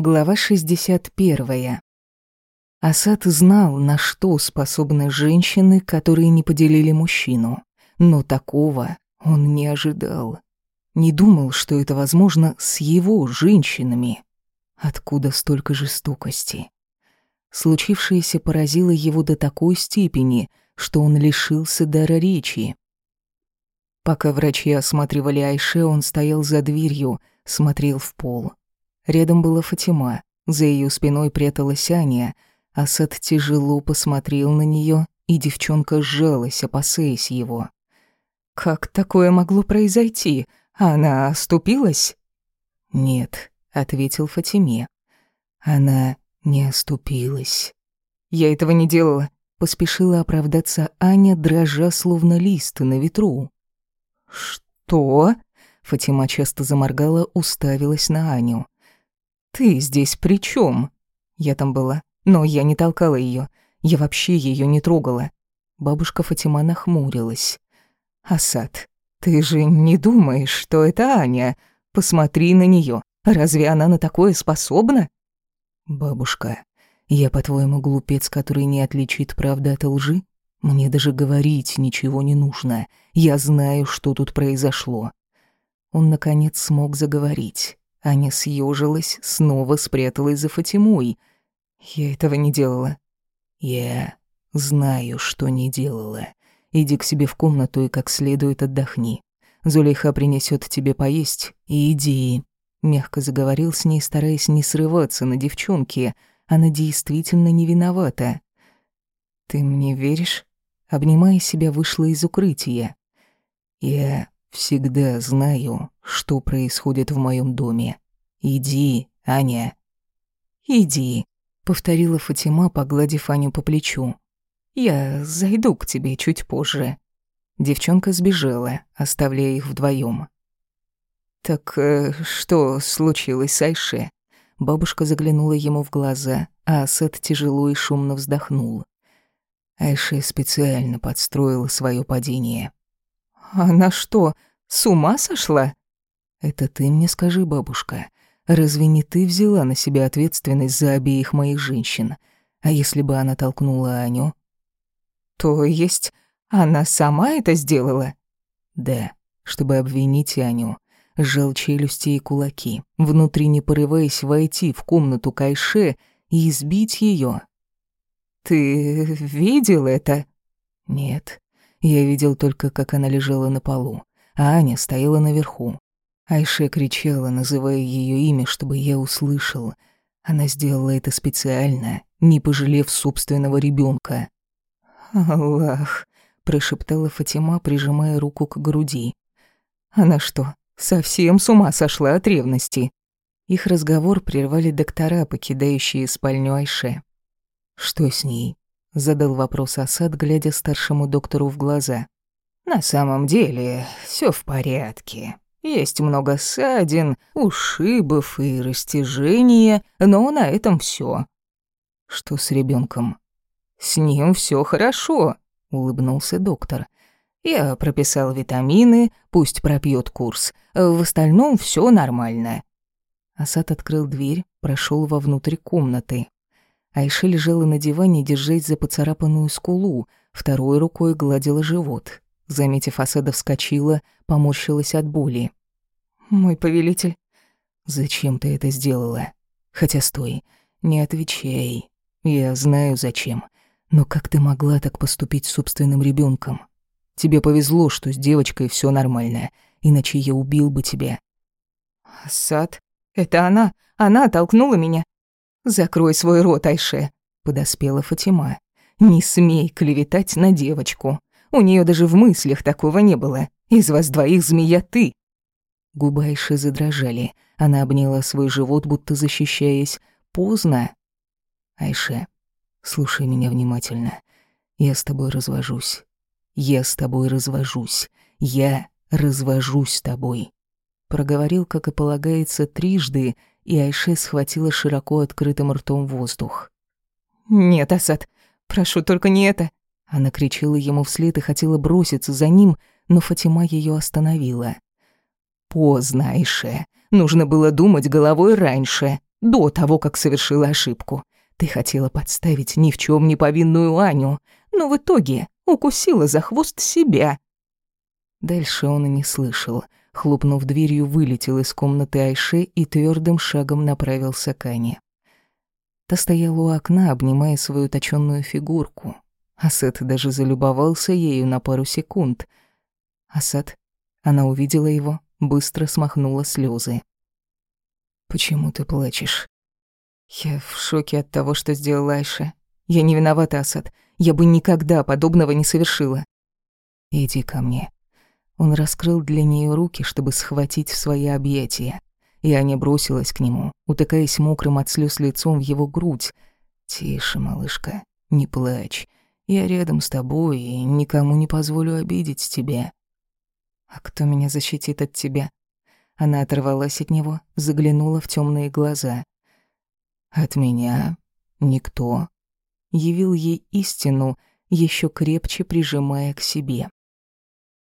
Глава 61. Асад знал, на что способны женщины, которые не поделили мужчину. Но такого он не ожидал. Не думал, что это возможно с его женщинами. Откуда столько жестокости? Случившееся поразило его до такой степени, что он лишился дара речи. Пока врачи осматривали Айше, он стоял за дверью, смотрел в пол. Рядом была Фатима, за ее спиной пряталась Аня. Асад тяжело посмотрел на нее, и девчонка сжалась, опасаясь его. «Как такое могло произойти? Она оступилась?» «Нет», — ответил Фатиме. «Она не оступилась». «Я этого не делала», — поспешила оправдаться Аня, дрожа словно лист на ветру. «Что?» — Фатима часто заморгала, уставилась на Аню. «Ты здесь при чем? Я там была, но я не толкала ее. Я вообще ее не трогала. Бабушка Фатима нахмурилась. «Асад, ты же не думаешь, что это Аня? Посмотри на нее. Разве она на такое способна?» «Бабушка, я, по-твоему, глупец, который не отличит правду от лжи? Мне даже говорить ничего не нужно. Я знаю, что тут произошло». Он, наконец, смог заговорить. Аня съежилась, снова спряталась за Фатимой. Я этого не делала. Я знаю, что не делала. Иди к себе в комнату и как следует отдохни. Зулейха принесет тебе поесть, и иди. Мягко заговорил с ней, стараясь не срываться на девчонке. Она действительно не виновата. «Ты мне веришь?» Обнимая себя, вышла из укрытия. «Я всегда знаю, что происходит в моем доме. Иди, Аня. Иди, повторила Фатима, погладив Аню по плечу. Я зайду к тебе чуть позже. Девчонка сбежала, оставляя их вдвоем. Так э, что случилось с Айше? Бабушка заглянула ему в глаза, а Асад тяжело и шумно вздохнул. Айше специально подстроила свое падение. «Она что, с ума сошла?» «Это ты мне скажи, бабушка. Разве не ты взяла на себя ответственность за обеих моих женщин? А если бы она толкнула Аню?» «То есть она сама это сделала?» «Да, чтобы обвинить Аню». Сжал челюсти и кулаки, внутренне порываясь войти в комнату Кайше и избить ее. «Ты видел это?» «Нет, я видел только, как она лежала на полу, а Аня стояла наверху. Айше кричала, называя ее имя, чтобы я услышал. Она сделала это специально, не пожалев собственного ребенка. «Аллах», — прошептала Фатима, прижимая руку к груди. «Она что, совсем с ума сошла от ревности?» Их разговор прервали доктора, покидающие спальню Айше. «Что с ней?» Задал вопрос Асад, глядя старшему доктору в глаза. «На самом деле, все в порядке. Есть много ссадин, ушибов и растяжения, но на этом все. «Что с ребенком? «С ним все хорошо», — улыбнулся доктор. «Я прописал витамины, пусть пропьет курс. В остальном все нормально». Асад открыл дверь, прошел вовнутрь комнаты. Айша лежала на диване, держась за поцарапанную скулу, второй рукой гладила живот. Заметив Асада, вскочила, поморщилась от боли. «Мой повелитель...» «Зачем ты это сделала? Хотя стой, не отвечай. Я знаю, зачем. Но как ты могла так поступить с собственным ребенком? Тебе повезло, что с девочкой все нормально, иначе я убил бы тебя». «Асад, это она, она толкнула меня. «Закрой свой рот, Айше», — подоспела Фатима. «Не смей клеветать на девочку. У нее даже в мыслях такого не было. Из вас двоих змея ты». Губы Айши задрожали. Она обняла свой живот, будто защищаясь. «Поздно». «Айше, слушай меня внимательно. Я с тобой развожусь. Я с тобой развожусь. Я развожусь с тобой». Проговорил, как и полагается, трижды, и Айше схватила широко открытым ртом воздух. «Нет, Асад, прошу, только не это!» Она кричала ему вслед и хотела броситься за ним, но Фатима ее остановила. «Поздно, Айше. Нужно было думать головой раньше. до того, как совершила ошибку. Ты хотела подставить ни в чем не повинную Аню, но в итоге укусила за хвост себя». Дальше он и не слышал. Хлопнув дверью, вылетел из комнаты Айше и твердым шагом направился к Ане. Та стояла у окна, обнимая свою точёную фигурку. Асад даже залюбовался ею на пару секунд. Асад, она увидела его, быстро смахнула слезы. «Почему ты плачешь?» «Я в шоке от того, что сделала Айша. Я не виновата, Асад. Я бы никогда подобного не совершила». «Иди ко мне». Он раскрыл для нее руки, чтобы схватить в свои объятия. И Аня бросилась к нему, утыкаясь мокрым от слез лицом в его грудь. «Тише, малышка, не плачь. Я рядом с тобой и никому не позволю обидеть тебя». «А кто меня защитит от тебя?» Она оторвалась от него, заглянула в темные глаза. «От меня никто». Явил ей истину, еще крепче прижимая к себе.